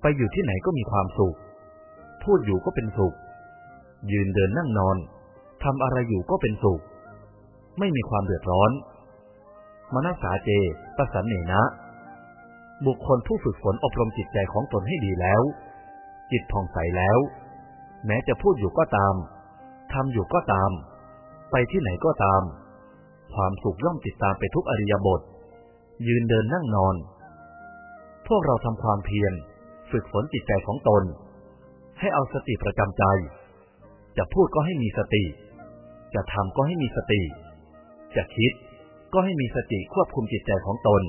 ไปอยู่ที่ไหนก็มีความสุข พูดอยู่ก็เป็นสุข ยืนเดินนั่งนอนทำอะไรอยู่ก็เป็นสุข ไม่มีความเดือดร้อนมนัสสาเจปสันเนนะ บุคคลผู้ฝึกฝนอบรมจิตใจของตนให้ดีแล้ว จิตผ่องใสแล้ว แม้จะพูดอยู่ก็ตามทำอยู่ก็ตาม ไปที่ไหนก็ตาม ความสุขย่อมติดตามไปทุกอริยบท ยืนเดินนั่งนอน พวกเราทำความเพียรฝึกฝนจิตใจของตน ให้เอาสติประจำใจ จะพูดก็ให้มีสติ จะทำก็ให้มีสติ จะคิดก็ให้มีสติควบคุมจิตใจของตน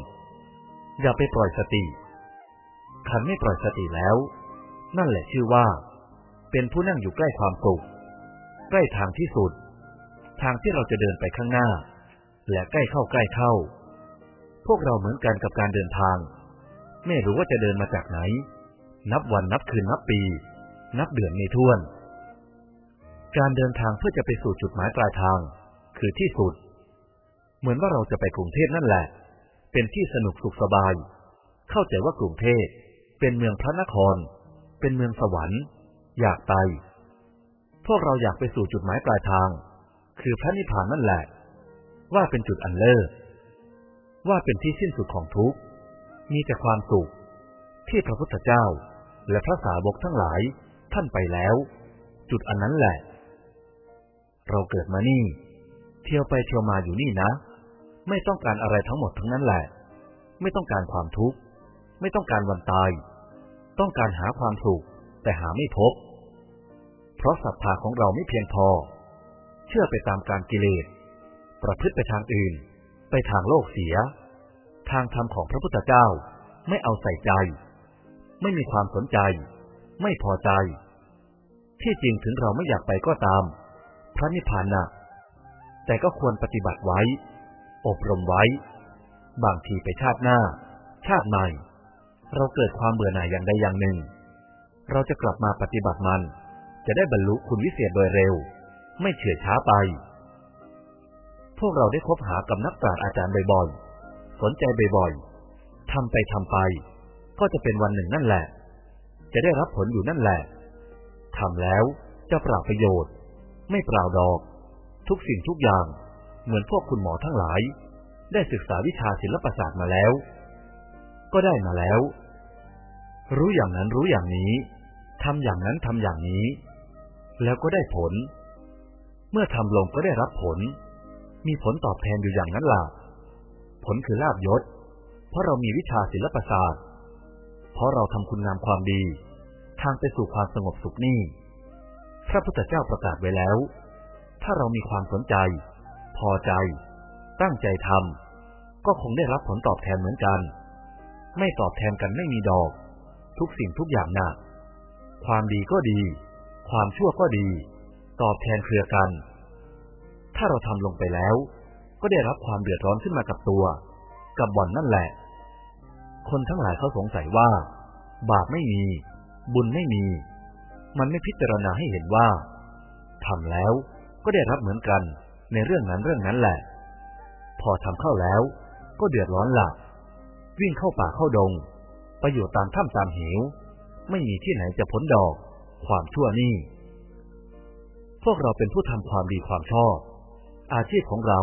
อย่าไปปล่อยสติขันไม่ปล่อยสติแล้ว นั่นแหละชื่อว่า เป็นผู้นั่งอยู่ใกล้ความสุข ใกล้ทางที่สุด ทางที่เราจะเดินไปข้างหน้า และใกล้เข้าใกล้เข้า พวกเราเหมือนกันกับการเดินทาง ไม่รู้ว่าจะเดินมาจากไหน นับวันนับคืนนับปี นับเดือนในท่วน การเดินทางเพื่อจะไปสู่จุดหมายปลายทาง คือที่สุด เหมือนว่าเราจะไปกรุงเทพนั่นแหละ เป็นที่สนุกสุขสบาย เข้าใจว่ากรุงเทพเป็นเมืองพระนคร เป็นเมืองสวรรค์ อยากไป พวกเราอยากไปสู่จุดหมายปลายทาง คือพระนิพพานนั่นแหละ ว่าเป็นจุดอันเลิศ ว่าเป็นที่สิ้นสุดของทุกข์ มีแต่ความสุข ที่พระพุทธเจ้า และพระสาวกทั้งหลายท่านไปแล้ว จุดอันนั้นแหละ เราเกิดมานี่ เที่ยวไปเที่ยวมาอยู่นี่นะ ไม่ต้องการอะไรทั้งหมดทั้งนั้นแหละ ไม่ต้องการความทุกข์ ไม่ต้องการวันตาย ต้องการหาความสุข แต่หาไม่พบ เพราะศรัทธาของเราไม่เพียงพอ เชื่อไปตามการกิเลส ประพฤติไปทางอื่น ไปทางโลกเสีย ทางธรรมของพระพุทธเจ้าไม่เอาใส่ใจ ไม่มีความสนใจ ไม่พอใจ ที่จริงถึงเราไม่อยากไปก็ตาม พระนิพพานนะแต่ก็ควรปฏิบัติไว้ อบรมไว้ บางทีไปชาติหน้า ชาติใหม่ เราเกิดความเบื่อหน่ายอย่างใดอย่างหนึ่ง เราจะกลับมาปฏิบัติมัน จะได้บรรลุคุณวิเศษโดยเร็ว ไม่เฉื่อยช้าไป พวกเราได้คบหากับนักปราชญ์อาจารย์บ่อยๆ สนใจบ่อยๆทำไปทำไป ก็จะเป็นวันหนึ่งนั่นแหละ จะได้รับผลอยู่นั่นแหละทำแล้วจะเปล่าประโยชน์ ไม่เปล่าดอก ทุกสิ่งทุกอย่างเหมือนพวกคุณหมอทั้งหลาย ได้ศึกษาวิชาศิลปศาสตร์มาแล้ว ก็ได้มาแล้ว รู้อย่างนั้นรู้อย่างนี้ทำอย่างนั้นทำอย่างนี้ แล้วก็ได้ผล เมื่อทำลงก็ได้รับผล มีผลตอบแทนอยู่อย่างนั้นล่ะ ผลคือลาบยศ เพราะเรามีวิชาศิลปศาสตร์ เพราะเราทำคุณงามความดี ทางไปสู่ความสงบสุขนี่ พระพุทธเจ้าประกาศไว้แล้ว ถ้าเรามีความสนใจ พอใจ ตั้งใจทำก็คงได้รับผลตอบแทนเหมือนกัน ไม่ตอบแทนกันไม่มีดอก ทุกสิ่งทุกอย่างหนักความดีก็ดี ความชั่วก็ดี ตอบแทนเครือกัน ถ้าเราทำลงไปแล้ว ก็ได้รับความเดือดร้อนขึ้นมากับตัว กับบ่อนนั่นแหละ คนทั้งหลายเขาสงสัยว่า บาปไม่มี บุญไม่มี มันไม่พิจารณาให้เห็นว่าทำแล้วก็ได้รับเหมือนกันในเรื่องนั้นเรื่องนั้นแหละ พอทำเข้าแล้ว ก็เดือดร้อนหลักวิ่งเข้าป่าเข้าดง ไปอยู่ตามถ้ำตามเหว ไม่มีที่ไหนจะพ้นดอก ความชั่วนี่ พวกเราเป็นผู้ทำความดีความชอบ อาชีพของเรา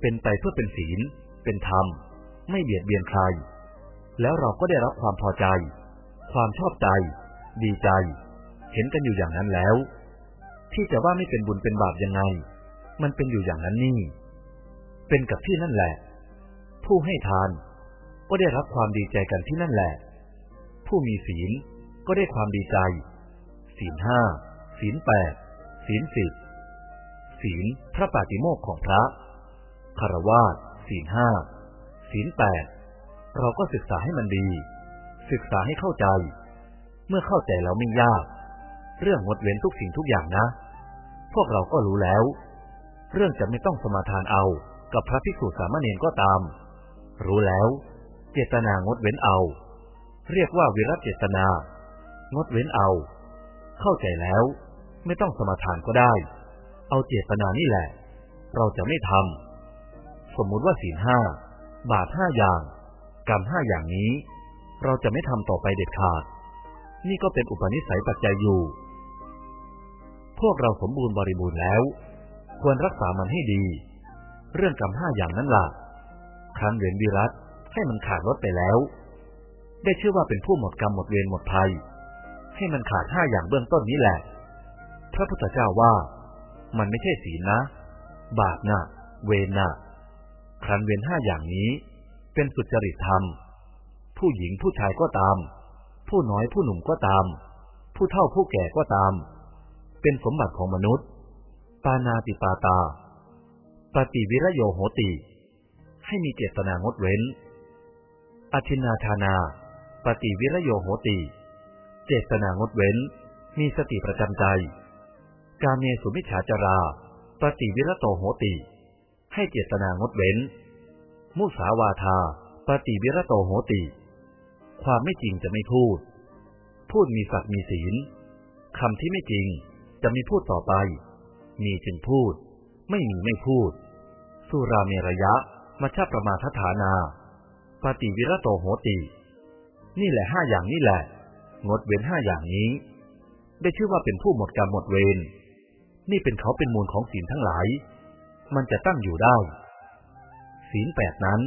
เป็นไปเพื่อเป็นศีล เป็นธรรม ไม่เบียดเบียนใคร แล้วเราก็ได้รับความพอใจ ความชอบใจ ดีใจ เห็นกันอยู่อย่างนั้นแล้ว ที่จะว่าไม่เป็นบุญเป็นบาปยังไง มันเป็นอยู่อย่างนั้นนี่ เป็นกับที่นั่นแหละ ผู้ให้ทาน ก็ได้รับความดีใจกันที่นั่นแหละ ผู้มีศีลก็ได้ความดีใจ ศีลห้า ศีลแปด ศีลสิบ ศีลพระปาติโมกของพระคารวาสศีลห้าศีลแปดเราก็ศึกษาให้มันดี ศึกษาให้เข้าใจ เมื่อเข้าใจแล้วไม่ยาก เรื่องงดเว้นทุกสิ่งทุกอย่างนะ พวกเราก็รู้แล้ว เรื่องจะไม่ต้องสมาทานเอากับพระภิกษุสามเณรก็ตาม รู้แล้ว เจตนางดเว้นเอา เรียกว่าวิรัตเจตนา งดเว้นเอา เข้าใจแล้ว ไม่ต้องสมาทานก็ได้ เอาเจตนานี่แหละ เราจะไม่ทำสมมุติว่าศีลห้าบาปห้าอย่าง กรรมห้าอย่างนี้ เราจะไม่ทำต่อไปเด็ดขาด นี่ก็เป็นอุปนิสัยปัจจัยอยู่ พวกเราสมบูรณ์บริบูรณ์แล้ว ควรรักษามันให้ดี เรื่องกรรมห้าอย่างนั้นล่ะ ครั้นเวรวิรัตให้มันขาดลดไปแล้ว ได้ชื่อว่าเป็นผู้หมดกรรมหมดเวรหมดภัย ให้มันขาดห้าอย่างเบื้องต้นนี้แหละ พระพุทธเจ้าว่า มันไม่ใช่ศีลนะ บาปนะเวรนะครั้นเวรห้าอย่างนี้ เป็นสุจริตธรรม ผู้หญิงผู้ชายก็ตาม ผู้น้อยผู้หนุ่มก็ตาม ผู้เฒ่าผู้แก่ก็ตาม เป็นสมบัติของมนุษย์ ปานาติปาตา ปฏิวิรโยโหติ ให้มีเจตนางดเว้น อธินาธานา ปฏิวิรโยโหติ เจตนางดเว้น มีสติประจำใจ การเมสุมิฉาจารา ปฏิวิรโตโหติ ให้เจตนางดเว้น มุสาวาทา ปฏิวิรโตโหติ ความไม่จริงจะไม่พูด พูดมีสัตว์มีศีลคำที่ไม่จริงจะมีพูดต่อไป มีจึงพูด ไม่มีไม่พูด สุราเมระยะมัชฌประมาทฐานา ปฏิวิรโตโหติ นี่แหละห้าอย่างนี่แหละ งดเว้นห้าอย่างนี้ ได้ชื่อว่าเป็นผู้หมดกรรมหมดเวร นี่เป็นเขาเป็นมูลของศีลทั้งหลาย มันจะตั้งอยู่ได้ ศีลแปดนั้น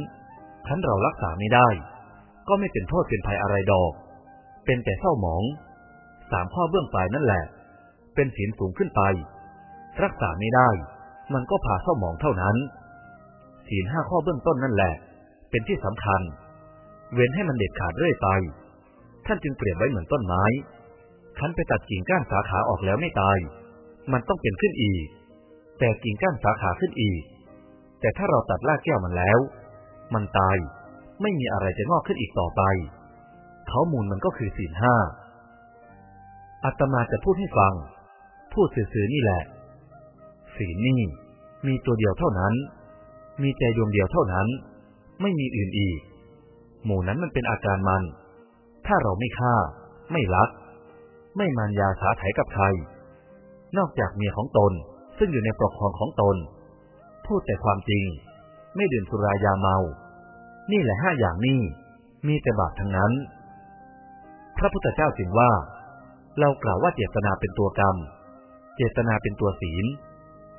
ทันเรารักษาไม่ได้ ก็ไม่เป็นโทษเป็นภัยอะไรดอก เป็นแต่เศร้าหมอง สามข้อเบื้องปลายนั่นแหละ เป็นศีลสูงขึ้นไป รักษาไม่ได้ มันก็พาเศร้าหมองเท่านั้น ศีลห้าข้อเบื้องต้นนั่นแหละ เป็นที่สำคัญ เว้นให้มันเด็ดขาดเรื่อยไป ท่านจึงเปรียบไว้เหมือนต้นไม้คันไปตัดกิ่งก้านสาขาออกแล้วไม่ตาย มันต้องเป็นขึ้นอีก แต่กิ่งก้านสาขาขึ้นอีก แต่ถ้าเราตัดรากแก้วมันแล้ว มันตาย ไม่มีอะไรจะงอกขึ้นอีกต่อไป เขามูลมันก็คือศีลห้าอาตมาจะพูดให้ฟัง พูดสื่อๆนี่แหละ ศีลนี่ มีตัวเดียวเท่านั้น มีใจดวงเดียวเท่านั้น ไม่มีอื่นอีก หมู่นั้นมันเป็นอาการมัน ถ้าเราไม่ฆ่า ไม่ลัก ไม่มันยาสาไถกับใคร นอกจากเมียของตนซึ่งอยู่ในปกครองของตน พูดแต่ความจริง ไม่ดื่มสุรายาเมา นี่แหละห้าอย่างนี้ มีแต่บาปทั้งนั้น พระพุทธเจ้าจึงว่า เรากล่าวว่าเจตนาเป็นตัวกรรม เจตนาเป็นตัวศีล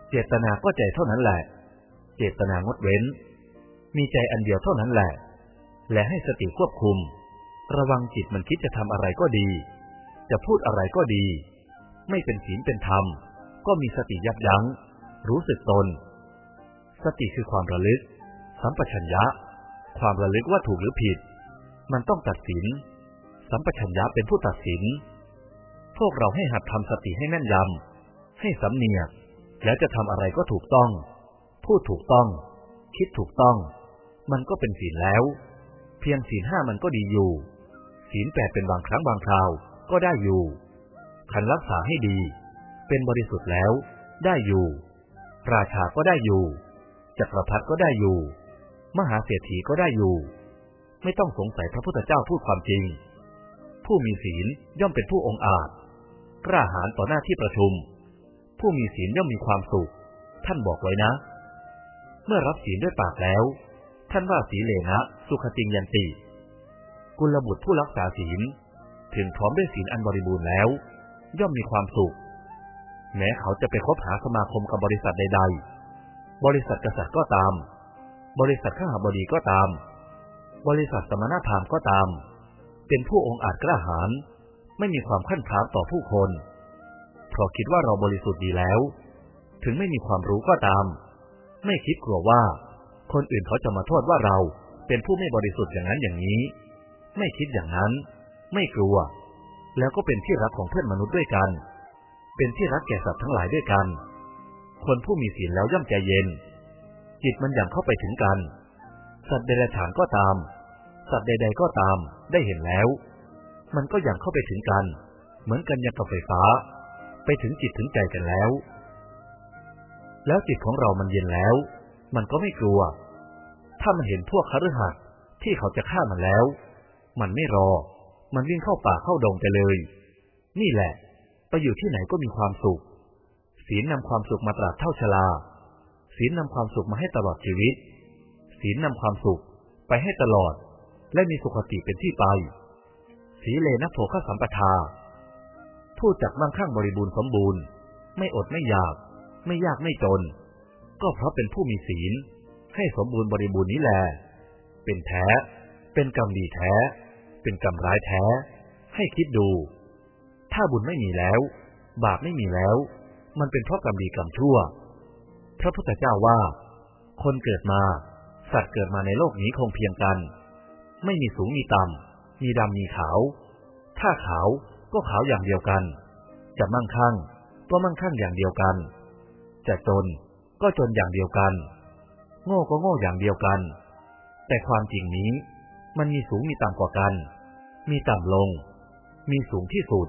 เจตนาก็ใจเท่านั้นแหละ เจตนางดเว้น มีใจอันเดียวเท่านั้นแหละ และให้สติควบคุม ระวังจิตมันคิดจะทำอะไรก็ดี จะพูดอะไรก็ดี ไม่เป็นศีลเป็นธรรม ก็มีสติยับยัง้ง รู้สึกตน สติคือความระลึก สัมปชัญญะ ความระลึกว่าถูกหรือผิด มันต้องตัดสิน สัมปชัญญะเป็นผู้ตัดสิน พวกเราให้หัดทำสติให้แม่นยำ ให้สำเนียก แล้วจะทำอะไรก็ถูกต้อง พูดถูกต้อง คิดถูกต้อง มันก็เป็นศีลแล้ว เพียงศีลห้ามันก็ดีอยู่ ศีลแปดเป็นบางครั้งบางคราวก็ได้อยู่ คันรักษาให้ดี เป็นบริสุทธิ์แล้วได้อยู่ ราชาก็ได้อยู่ จักรพรรดิก็ได้อยู่ มหาเศรษฐีก็ได้อยู่ ไม่ต้องสงสัยพระพุทธเจ้าพูดความจริง ผู้มีศีลย่อมเป็นผู้องอาจ กล้าหาญต่อหน้าที่ประชุม ผู้มีศีลย่อมมีความสุข ท่านบอกไว้นะ เมื่อรับศีลด้วยปากแล้ว ท่านว่าสีเลนะ สุขติงยันติ กุลบุตรผู้รักษาศีล ถึงพร้อมด้วยศีลอันบริบูรณ์แล้ว ย่อมมีความสุข แม้เขาจะไปคบหาสมาคมกับบริษัทใด ๆ บริษัทกษัตริย์ก็ตาม บริษัทข้าบดีก็ตาม บริษัทสมณพราหมณ์ก็ตาม เป็นผู้องอาจกล้าหาญไม่มีความขั้นค้านต่อผู้คน เพราะคิดว่าเราบริสุทธิ์ดีแล้ว ถึงไม่มีความรู้ก็ตาม ไม่คิดกลัวว่า คนอื่นเขาจะมาโทษว่าเราเป็นผู้ไม่บริสุทธิ์อย่างนั้นอย่างนี้ ไม่คิดอย่างนั้น ไม่กลัว แล้วก็เป็นที่รักของเพื่อนมนุษย์ด้วยกัน เป็นที่รักแก่สัตว์ทั้งหลายด้วยกัน คนผู้มีศีลแล้วย่อมใจเย็น จิตมันอย่างเข้าไปถึงกัน สัตว์เดรัจฉานก็ตาม สัตว์ใด ๆก็ตาม ได้เห็นแล้ว มันก็อย่างเข้าไปถึงกัน เหมือนกันอย่างกับไฟฟ้า ไปถึงจิตถึงใจกันแล้ว แล้วจิตของเรามันเย็นแล้ว มันก็ไม่กลัว ถ้ามันเห็นพวกคฤหัสถ์ที่เขาจะฆ่ามันแล้ว มันไม่รอ มันวิ่งเข้าป่าเข้าดงไปเลย นี่แหละ ไปอยู่ที่ไหนก็มีความสุข ศีลนำความสุขมาตราเท่าชราศีลนำความสุขมาให้ตลอดชีวิต ศีลนำความสุขไปให้ตลอด และมีสุขติเป็นที่ไป สีเลนะโภคสัมปทา ผู้จักมั่งคั่งบริบูรณ์สมบูรณ์ ไม่อดไม่อยาก ไม่ยากไม่จน ก็เพราะเป็นผู้มีศีล ให้สมบูรณ์บริบูรณ์นี้แหละเป็นแท้ เป็นกรรมดีแท้ เป็นกรรมร้ายแท้ ให้คิดดู ถ้าบุญไม่มีแล้ว บาปไม่มีแล้ว มันเป็นเพราะกรรมดีกรรมชั่ว พระพุทธเจ้าว่า คนเกิดมา สัตว์เกิดมาในโลกนี้คงเพียงกัน ไม่มีสูงมีต่ำมีดำมีขาว ถ้าขาวก็ขาวอย่างเดียวกัน จะมั่งคั่งก็มั่งคั่งอย่างเดียวกัน จะจนก็จนอย่างเดียวกัน โง่ก็โง่อย่างเดียวกัน แต่ความจริงนี้มันมีสูงมีต่ำกว่ากัน มีต่ำลง มีสูงที่สุด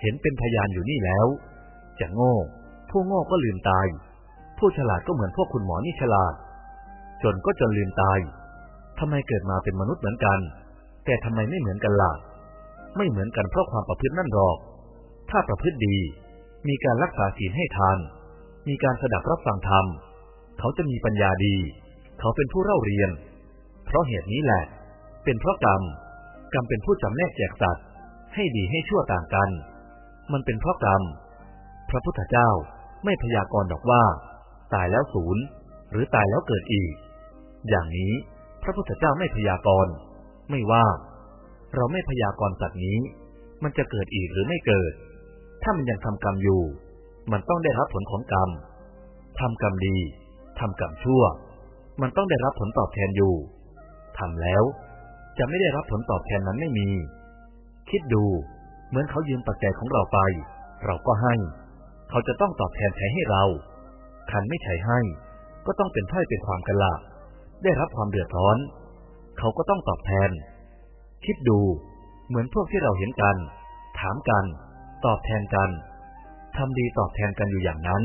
เห็นเป็นพยานอยู่นี่แล้ว จะโง่ ผู้โง่ก็ลืมตาย ผู้ฉลาดก็เหมือนพวกคุณหมอนี่ฉลาด จนก็จนลืมตายทำไมเกิดมาเป็นมนุษย์เหมือนกัน แต่ทำไมไม่เหมือนกันล่ะ ไม่เหมือนกันเพราะความประพฤตินั่นหรอก ถ้าประพฤติดี มีการรักษาศีลให้ทาน มีการสดับรับฟังธรรม เขาจะมีปัญญาดี เขาเป็นผู้เล่าเรียน เพราะเหตุนี้แหละ เป็นเพราะกรรม กรรมเป็นผู้จำแนกแจกสัตว์ให้ดีให้ชั่วต่างกัน มันเป็นเพราะกรรม พระพุทธเจ้าไม่พยากรณ์ดอกว่า ตายแล้วศูนย์หรือตายแล้วเกิดอีก อย่างนี้พระพุทธเจ้าไม่พยากรณ์ไม่ว่า เราไม่พยากรณ์สัตว์นี้ มันจะเกิดอีกหรือไม่เกิด ถ้ามันยังทำกรรมอยู่ มันต้องได้รับผลของกรรมทำกรรมดีทำกรรมชั่ว มันต้องได้รับผลตอบแทนอยู่ทำแล้ว จะไม่ได้รับผลตอบแทนนั้นไม่มี คิดดู เหมือนเขายืมปัจจัยของเราไป เราก็ให้ เขาจะต้องตอบแทนใช้ให้เรา คันไม่ใช้ให้ ก็ต้องเป็นถ้อยเป็นความกันละได้รับความเดือดร้อน เขาก็ต้องตอบแทน คิดดู เหมือนพวกที่เราเห็นกัน ถามกัน ตอบแทนกันทำดีตอบแทนกันอยู่อย่างนั้น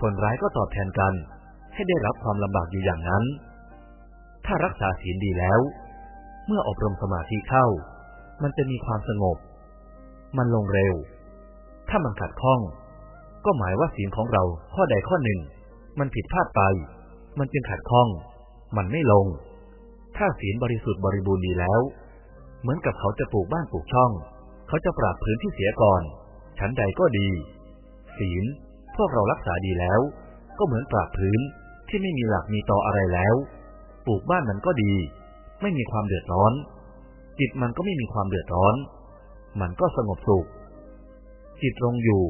ผลร้ายก็ตอบแทนกัน ให้ได้รับความลำบากอยู่อย่างนั้น ถ้ารักษาศีลดีแล้ว มื่ออบรมสมาธิเข้า มันจะมีความสงบ มันลงเร็ว ถ้ามันขัดข้อง ก็หมายว่าศีลของเราข้อใดข้อหนึ่ง มันผิดพลาดไป มันจึงขัดข้อง มันไม่ลง ถ้าศีลบริสุทธิ์บริบูรณ์ดีแล้ว เหมือนกับเขาจะปลูกบ้านปลูกช่อง เขาจะปราบพื้นที่เสียก่อน ชั้นใดก็ดี ศีลพวกเรารักษาดีแล้ว ก็เหมือนปราบพื้นที่ไม่มีหลักมีตออะไรแล้ว ปลูกบ้านมันก็ดี ไม่มีความเดือดร้อน จิตมันก็ไม่มีความเดือดร้อน มันก็สงบสุข จิตลงอยู่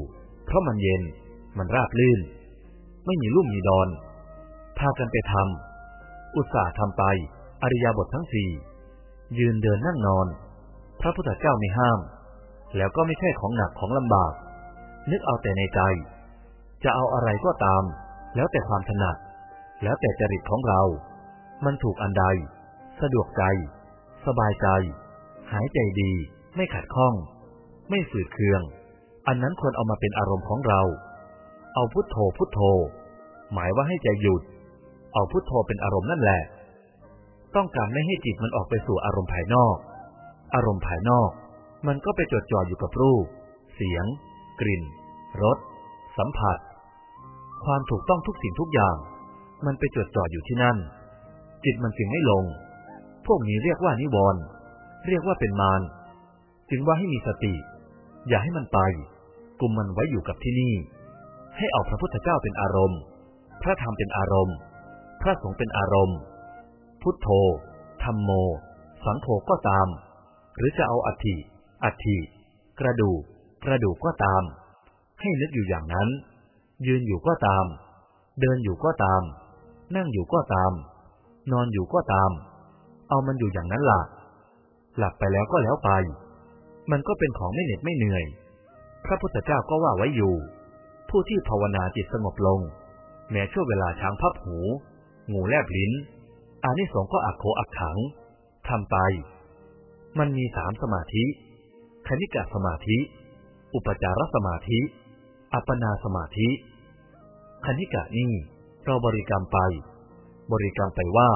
เพราะมันเย็น มันราบลื่น ไม่มีลุ่มมีดอน พากันไปทำ อุตส่าห์ทำไป อริยบททั้งสี่ ยืนเดินนั่งนอน พระพุทธเจ้าไม่ห้าม แล้วก็ไม่ใช่ของหนักของลำบาก นึกเอาแต่ในใจ จะเอาอะไรก็ตาม แล้วแต่ความถนัด แล้วแต่จริตของเรา มันถูกอันใด สะดวกใจ สบายใจ หายใจดี ไม่ขัดข้อง ไม่ฝืดเคือง อันนั้นควรเอามาเป็นอารมณ์ของเรา เอาพุทโธพุทโธ หมายว่าให้ใจหยุด เอาพุทโธเป็นอารมณ์นั่นแหละ ต้องการไม่ให้จิตมันออกไปสู่อารมณ์ภายนอก อารมณ์ภายนอก มันก็ไปจดจ่ออยู่กับรูป เสียง กลิ่น รส สัมผัส ความถูกต้องทุกสิ่งทุกอย่าง มันไปจดจ่ออยู่ที่นั่นจิตมันจึงไม่ลง พวกนี้เรียกว่านิวรณ์เรียกว่าเป็นมารจึงว่าให้มีสติ อย่าให้มันไปกลุ่มมันไว้อยู่กับที่นี่ ให้เอาพระพุทธเจ้าเป็นอารมณ์ พระธรรมเป็นอารมณ์ พระสงฆ์เป็นอารมณ์ พุทโธธรรมโม สังโฆก็ตาม หรือจะเอาอัฐิอัฐิกระดูกกระดูกก็ตาม ให้นึกอยู่อย่างนั้น ยืนอยู่ก็ตาม เดินอยู่ก็ตาม นั่งอยู่ก็ตาม นอนอยู่ก็ตาม เอามันอยู่อย่างนั้นล่ะ หลับไปแล้วก็แล้วไป มันก็เป็นของไม่เหน็ดไม่เหนื่อย พระพุทธเจ้าก็ว่าไว้อยู่ ผู้ที่ภาวนาจิตสงบลง แม้ช่วงเวลาช้างพับหู งูแลบลิ้น อานิสงส์ก็อักโคอักขังทำไป มันมีสามสมาธิ คณิกะสมาธิ อุปจารสมาธิ อัปปนาสมาธิ คณิกะนี่เราบริกรรมไป บริกรรมไปว่า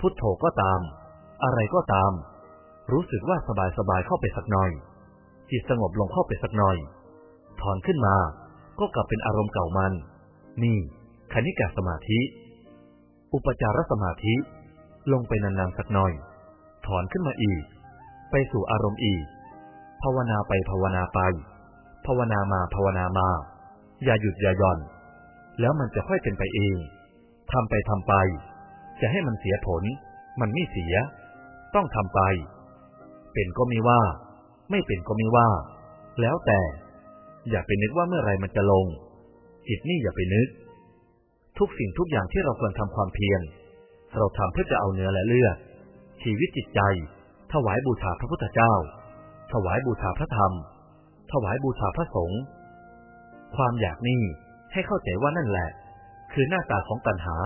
พุทโธก็ตาม อะไรก็ตาม รู้สึกว่าสบายสบายเข้าไปสักหน่อย จิตสงบลงเข้าไปสักหน่อย ถอนขึ้นมา ก็กลับเป็นอารมณ์เก่ามัน นี่คณิกะสมาธิ อุปจารสมาธิ ลงไปนานๆสักหน่อย ถอนขึ้นมาอีก ไปสู่อารมณ์อีก ภาวนาไปภาวนาไป ภาวนามาภาวนามา อย่าหยุดอย่าย่อน แล้วมันจะค่อยเป็นไปเองทำไปทำไป จะให้มันเสียผล มันไม่เสีย ต้องทำไป เป็นก็ไม่ว่า ไม่เป็นก็ไม่ว่า แล้วแต่ อย่าไปนึกว่าเมื่อไรมันจะลง จิตนี่อย่าไปนึก ทุกสิ่งทุกอย่างที่เราควรทำความเพียรเราทำเพื่อจะเอาเนื้อและเลือด ชีวิตจิตใจ ถวายบูชาพระพุทธเจ้า ถวายบูชาพระธรรม ถวายบูชาพระสงฆ์ความอยากนี่ให้เข้าใจว่านั่นแหละ คือหน้าตาของตัณหา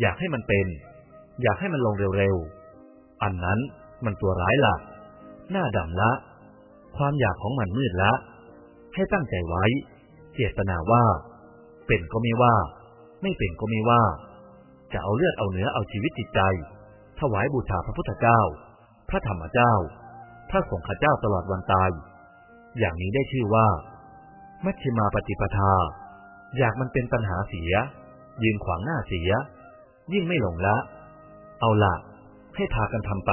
อยากให้มันเป็น อยากให้มันลงเร็วๆ อันนั้นมันตัวร้ายละหน้าดำละ ความอยากของมันมืดละ ให้ตั้งใจไว้ เจตนาว่า เป็นก็ไม่ว่า ไม่เป็นก็ไม่ว่า จะเอาเลือดเอาเนื้อเอาชีวิตจิตใจ ถวายบูชาพระพุทธเจ้า พระธรรมเจ้า พระสงฆ์เจ้าตลอดวันตาย อย่างนี้ได้ชื่อว่า มัชฌิมาปฏิปทา อยากมันเป็นปัญหาเสีย ยืนขวางหน้าเสีย ยิ่งไม่หลงละ เอาละ ให้พากันทำไป